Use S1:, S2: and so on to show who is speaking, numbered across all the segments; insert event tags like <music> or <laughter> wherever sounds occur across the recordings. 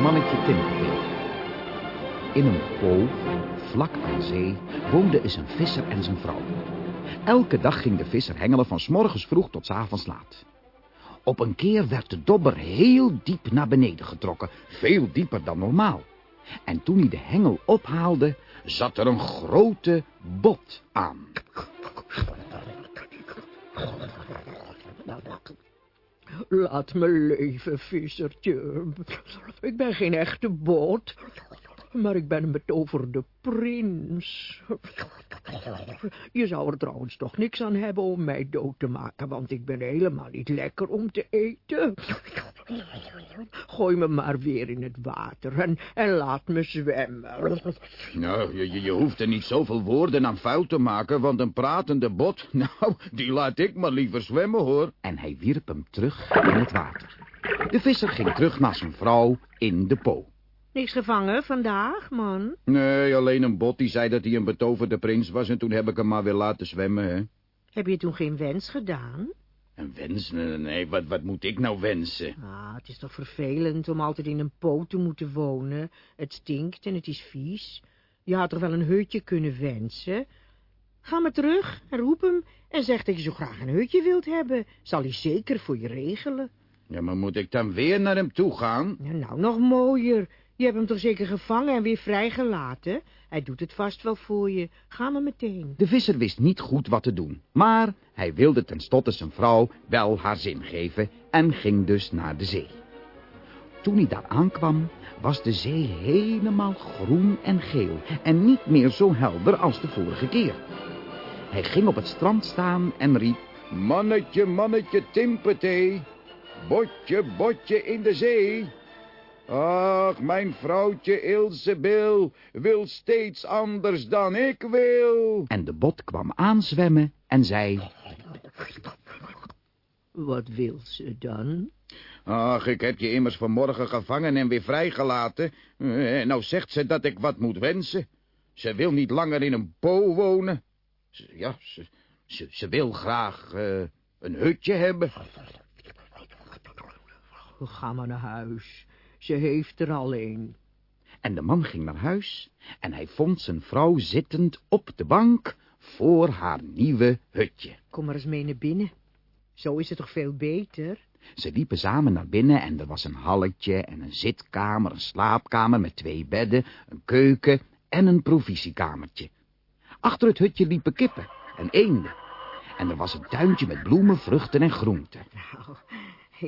S1: Mannetje Timperveel. In een po, vlak aan zee, woonde eens een visser en zijn vrouw. Elke dag ging de visser hengelen van s morgens vroeg tot s avonds laat. Op een keer werd de dobber heel diep naar beneden getrokken, veel dieper dan normaal. En toen hij de hengel ophaalde, zat er een grote bot aan.
S2: Laat me leven, vissertje. Ik ben geen echte boot, maar ik ben een betoverde prins. Je zou er trouwens toch niks aan hebben om mij dood te maken, want ik ben helemaal niet lekker om te eten. Gooi me maar weer in het water en, en laat me zwemmen.
S1: Nou, je, je hoeft er niet zoveel woorden aan vuil te maken, want een pratende bot, <laughs> nou, die laat ik maar liever zwemmen, hoor. En hij wierp hem terug in het water. De visser ging terug naar zijn vrouw in de po.
S2: Niks gevangen vandaag, man?
S1: Nee, alleen een bot die zei dat hij een betoverde prins was... en toen heb ik hem maar weer laten zwemmen, hè.
S2: Heb je toen geen wens gedaan?
S1: Een wens? Nee, wat, wat moet ik nou wensen?
S2: Ah, het is toch vervelend om altijd in een poot te moeten wonen. Het stinkt en het is vies. Je had toch wel een hutje kunnen wensen? Ga maar terug en roep hem en zeg dat je zo graag een hutje wilt hebben. Zal hij zeker voor je regelen.
S1: Ja, maar moet ik dan weer naar hem toe gaan?
S2: Ja, nou, nog mooier. Je hebt hem toch zeker gevangen en weer vrijgelaten? Hij doet het vast wel voor je. Ga maar meteen.
S1: De visser wist niet goed wat te doen, maar hij wilde tenslotte zijn vrouw wel haar zin geven en ging dus naar de zee. Toen hij daar aankwam, was de zee helemaal groen en geel en niet meer zo helder als de vorige keer. Hij ging op het strand staan en riep... Mannetje, mannetje, timpetee, botje, botje in de zee... Ach, mijn vrouwtje Ilsebil wil steeds anders dan ik wil. En de bot kwam aanzwemmen en zei...
S2: Wat wil ze dan?
S1: Ach, ik heb je immers vanmorgen gevangen en weer vrijgelaten. En nou zegt ze dat ik wat moet wensen. Ze wil niet langer in een po wonen. Ze, ja, ze, ze, ze wil graag uh, een hutje hebben.
S2: Ga maar naar huis. Ze heeft er al een.
S1: En de man ging naar huis en hij vond zijn vrouw zittend op de bank voor haar nieuwe hutje.
S2: Kom maar eens mee naar binnen. Zo is het toch veel beter?
S1: Ze liepen samen naar binnen en er was een halletje en een zitkamer, een slaapkamer met twee bedden, een keuken en een provisiekamertje. Achter het hutje liepen kippen en eenden. En er was een tuintje met bloemen, vruchten en groenten.
S2: Nou,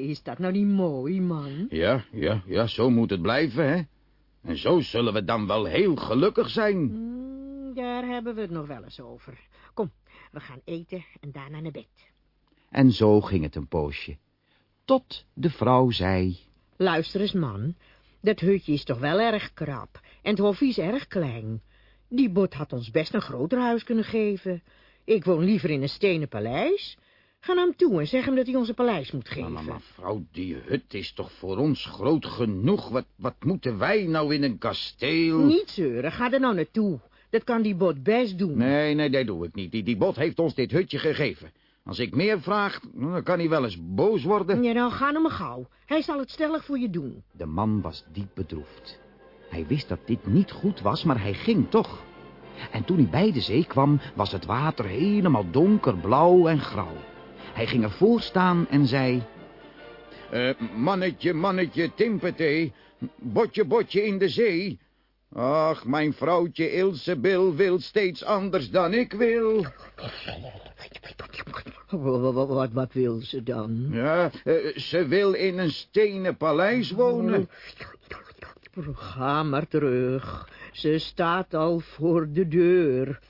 S2: is dat nou niet mooi, man?
S1: Ja, ja, ja, zo moet het blijven, hè? En zo zullen we dan wel heel gelukkig zijn.
S2: Mm, daar hebben we het nog wel eens over. Kom, we gaan eten en daarna naar bed.
S1: En zo ging het een poosje. Tot de vrouw zei...
S2: Luister eens, man. Dat hutje is toch wel erg krap. En het hofje is erg klein. Die bot had ons best een groter huis kunnen geven. Ik woon liever in een stenen paleis. Ga naar hem toe en zeg hem dat hij onze paleis moet geven.
S1: Maar, maar mevrouw, die hut is toch voor ons groot genoeg? Wat, wat moeten wij nou in een kasteel?
S2: Niet zeuren, ga er nou naartoe. Dat kan die bot best doen.
S1: Nee, nee, dat doe ik niet. Die, die bot heeft ons dit hutje gegeven. Als ik meer vraag, dan kan hij wel eens boos worden.
S2: Ja, nou, ga naar me gauw. Hij zal het stellig voor je doen.
S1: De man was diep bedroefd. Hij wist dat dit niet goed was, maar hij ging toch. En toen hij bij de zee kwam, was het water helemaal donkerblauw en grauw. Hij ging ervoor staan en zei... Uh, mannetje, mannetje, timpetee, botje, botje in de zee. Ach, mijn vrouwtje Ilsebil wil steeds anders dan ik wil.
S2: Wat, wat, wat wil ze dan?
S1: Ja, uh, ze wil in een stenen paleis wonen.
S2: Ga maar terug. Ze staat al voor de deur.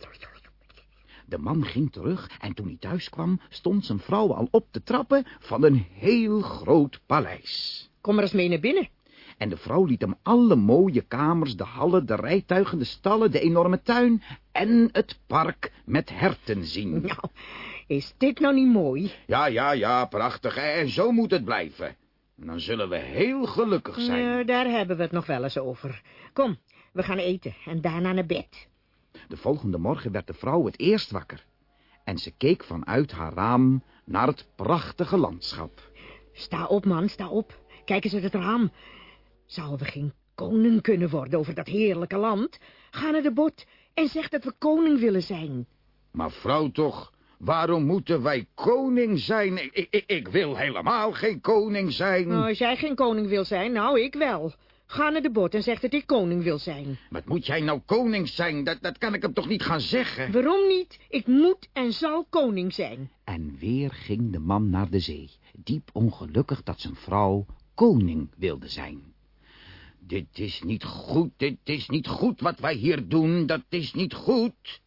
S1: De man ging terug en toen hij thuis kwam, stond zijn vrouw al op de trappen van een heel groot paleis.
S2: Kom maar eens mee naar binnen.
S1: En de vrouw liet hem alle mooie kamers, de hallen, de rijtuigen, de stallen, de enorme tuin en het park met herten zien.
S2: Nou, is dit nou niet mooi?
S1: Ja, ja, ja, prachtig. En zo moet het blijven. Dan zullen we heel gelukkig zijn.
S2: Nou, daar hebben we het nog wel eens over. Kom, we gaan eten en daarna naar bed.
S1: De volgende morgen werd de vrouw het eerst wakker. En ze keek vanuit haar raam naar het prachtige landschap.
S2: Sta op, man, sta op. Kijk eens uit het raam. Zouden we geen koning kunnen worden over dat heerlijke land? Ga naar de bot en zeg dat we koning willen zijn.
S1: Maar vrouw toch, waarom moeten wij koning zijn? Ik, ik, ik wil helemaal geen koning zijn.
S2: Nou, als jij geen koning wil zijn, nou, ik wel. Ga naar de bot en zeg dat ik koning wil zijn.
S1: Wat moet jij nou koning zijn? Dat, dat kan ik hem toch niet gaan zeggen?
S2: Waarom niet? Ik moet en zal koning zijn.
S1: En weer ging de man naar de zee, diep ongelukkig dat zijn vrouw koning wilde zijn. Dit is niet goed, dit is niet goed wat wij hier doen, dat is niet goed.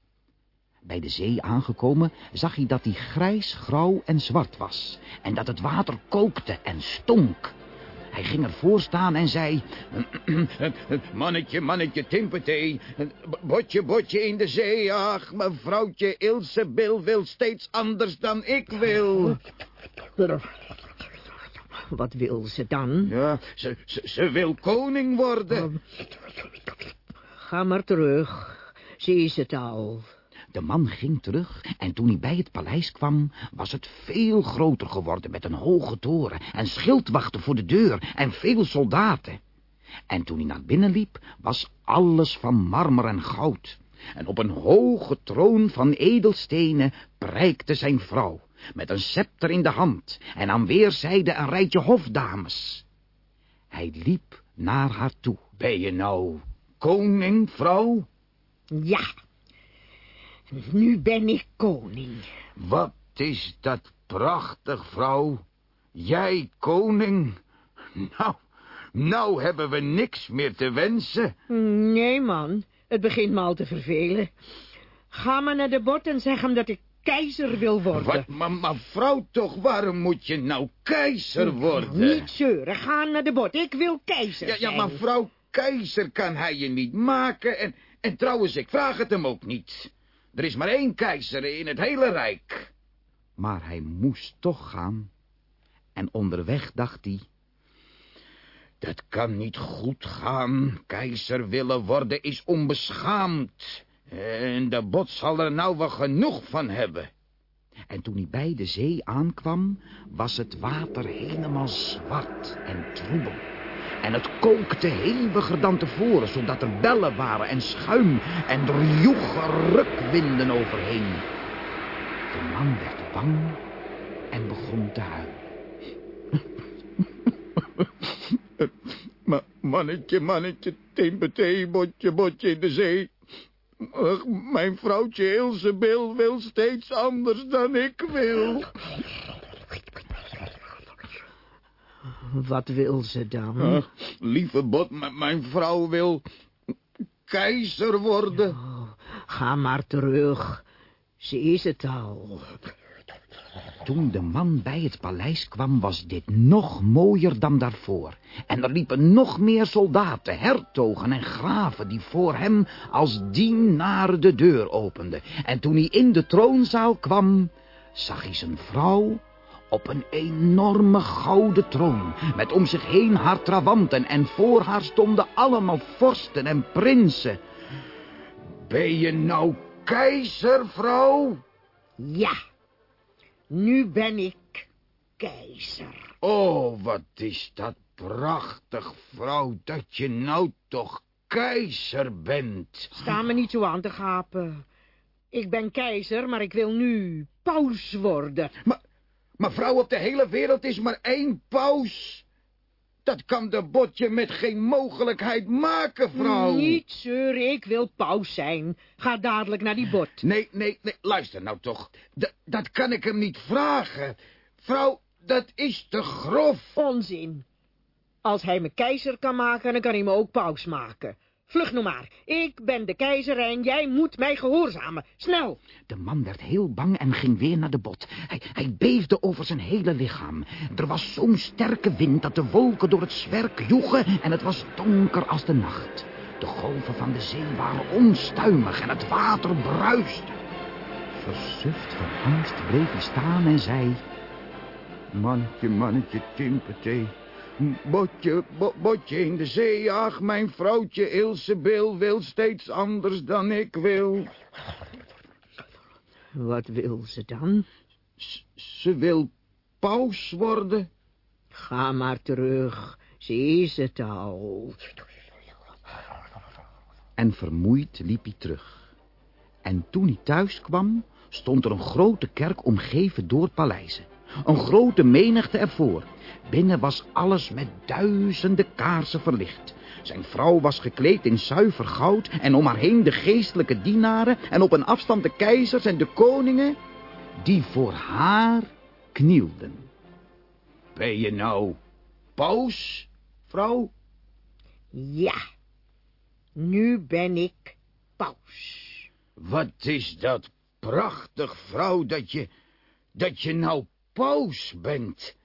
S1: Bij de zee aangekomen zag hij dat die grijs, grauw en zwart was, en dat het water kookte en stonk. Hij ging ervoor staan en zei... <clears throat> Mannetje, mannetje, timpetee, botje, botje in de zee. Ach, mevrouwtje Ilsebil wil steeds anders dan ik wil.
S2: Wat wil ze dan?
S1: Ja, ze, ze, ze wil koning worden.
S2: Ga maar terug. Ze is het al.
S1: De man ging terug en toen hij bij het paleis kwam, was het veel groter geworden met een hoge toren en schildwachten voor de deur en veel soldaten. En toen hij naar binnen liep, was alles van marmer en goud. En op een hoge troon van edelstenen prijkte zijn vrouw, met een scepter in de hand en aan weerszijden een rijtje hofdames. Hij liep naar haar toe. Ben je nou koning, vrouw?
S2: Ja, nu ben ik koning.
S1: Wat is dat prachtig, vrouw. Jij koning. Nou, nou hebben we niks meer te wensen.
S2: Nee, man. Het begint me al te vervelen. Ga maar naar de bord en zeg hem dat ik keizer wil worden.
S1: Wat, maar, maar vrouw toch, waarom moet je nou keizer worden?
S2: Niet zeuren, ga naar de bord. Ik wil keizer
S1: Ja, ja maar vrouw, keizer kan hij je niet maken. En, en trouwens, ik vraag het hem ook niet. Er is maar één keizer in het hele rijk. Maar hij moest toch gaan. En onderweg dacht hij... Dat kan niet goed gaan. Keizer willen worden is onbeschaamd. En de bot zal er nou wel genoeg van hebben. En toen hij bij de zee aankwam, was het water helemaal zwart en troebel. En het kookte heviger dan tevoren, zodat er bellen waren en schuim en er joegen rukwinden overheen. De man werd bang en begon te huilen. <laughs> Ma mannetje, mannetje, timpetee, botje, botje in de zee. Ach, mijn vrouwtje Ilsebil wil steeds anders dan ik wil.
S2: Wat wil ze dan?
S1: Ach, lieve bot, mijn vrouw wil keizer worden.
S2: Oh, ga maar terug. Ze is het al.
S1: Toen de man bij het paleis kwam, was dit nog mooier dan daarvoor. En er liepen nog meer soldaten, hertogen en graven... die voor hem als dienaren de deur openden. En toen hij in de troonzaal kwam, zag hij zijn vrouw op een enorme gouden troon... met om zich heen haar trawanten... en voor haar stonden allemaal vorsten en prinsen. Ben je nou keizer, vrouw?
S2: Ja, nu ben ik keizer.
S1: Oh, wat is dat prachtig, vrouw, dat je nou toch keizer bent.
S2: Sta me niet zo aan te gapen. Ik ben keizer, maar ik wil nu paus worden.
S1: Maar, maar vrouw, op de hele wereld is maar één paus. Dat kan de botje met geen mogelijkheid maken, vrouw.
S2: Niet zeuren, ik wil paus zijn. Ga dadelijk naar die bord.
S1: Nee, nee, nee, luister nou toch. D dat kan ik hem niet vragen. Vrouw, dat is te grof.
S2: Onzin. Als hij me keizer kan maken, dan kan hij me ook paus maken. Vlug nou maar. Ik ben de keizer en jij moet mij gehoorzamen. Snel.
S1: De man werd heel bang en ging weer naar de bot. Hij, hij beefde over zijn hele lichaam. Er was zo'n sterke wind dat de wolken door het zwerk joegen... en het was donker als de nacht. De golven van de zee waren onstuimig en het water bruiste. Versuft van angst bleef hij staan en zei... Mannetje, mannetje, timpetee. Botje, bo- botje in de zee, ach, mijn vrouwtje Ilsebil wil steeds anders dan ik wil.
S2: Wat wil ze dan?
S1: S- ze wil paus worden.
S2: Ga maar terug. Ze is het al.
S1: En vermoeid liep hij terug. En toen hij thuis kwam, stond er een grote kerk omgeven door paleizen. Een grote menigte ervoor. Binnen was alles met duizenden kaarsen verlicht. Zijn vrouw was gekleed in zuiver goud en om haar heen de geestelijke dienaren en op een afstand de keizers en de koningen die voor haar knielden. Ben je nou paus, vrouw?
S2: Ja, nu ben ik paus.
S1: Wat is dat prachtig, vrouw, dat je, dat je nou paus bent.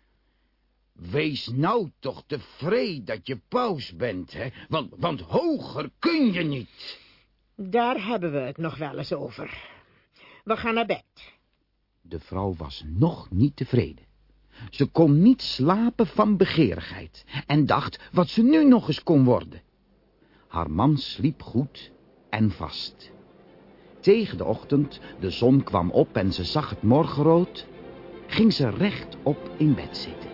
S1: Wees nou toch tevreden dat je paus bent, hè? Want, want hoger kun je niet.
S2: Daar hebben we het nog wel eens over. We gaan naar bed.
S1: De vrouw was nog niet tevreden. Ze kon niet slapen van begeerigheid en dacht wat ze nu nog eens kon worden. Haar man sliep goed en vast. Tegen de ochtend, de zon kwam op en ze zag het morgenrood, ging ze rechtop in bed zitten.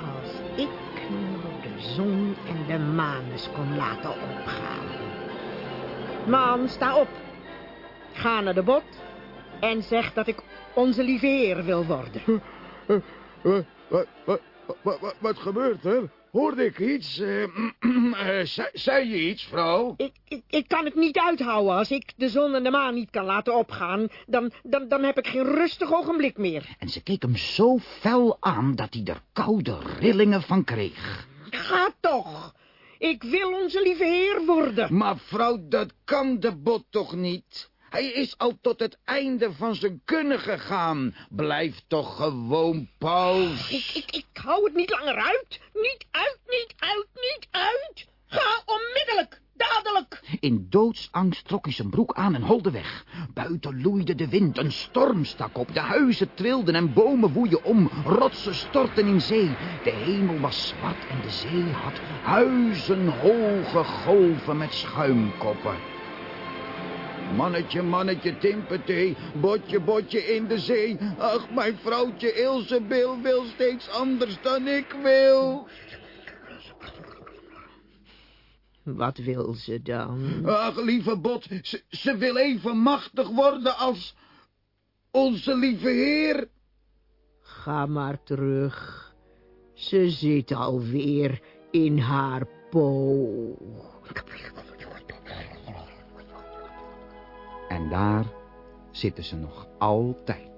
S2: Als ik nu de zon en de maan eens kon laten opgaan. Man, sta op. Ga naar de bot en zeg dat ik onze lieve heer wil worden. <laughs>
S1: Wat, wat, wat, wat, wat gebeurt er? Hoorde ik iets? Uh, <clears throat> zei, zei, je iets, vrouw?
S2: Ik, ik, ik, kan het niet uithouden. Als ik de zon en de maan niet kan laten opgaan... Dan, dan, dan heb ik geen rustig ogenblik meer.
S1: En ze keek hem zo fel aan dat hij er koude rillingen van kreeg.
S2: Ga toch! Ik wil onze lieve heer worden.
S1: Maar vrouw, dat kan de bot toch niet? Hij is al tot het einde van zijn kunnen gegaan. Blijf toch gewoon paus.
S2: Ik, ik, ik hou het niet langer uit. Niet uit, niet uit, niet uit. Ga onmiddellijk, dadelijk.
S1: In doodsangst trok hij zijn broek aan en holde weg. Buiten loeide de wind, een storm stak op. De huizen trilden en bomen woeien om. Rotsen stortten in zee. De hemel was zwart en de zee had huizenhoge golven met schuimkoppen. Mannetje, mannetje, timpetee, botje, botje in de zee. Ach, mijn vrouwtje Ilsebil wil steeds anders dan ik wil.
S2: Wat wil ze dan?
S1: Ach, lieve bot, ze, ze wil even machtig worden als onze lieve heer.
S2: Ga maar terug. Ze zit alweer in haar po.
S1: En daar zitten ze nog altijd.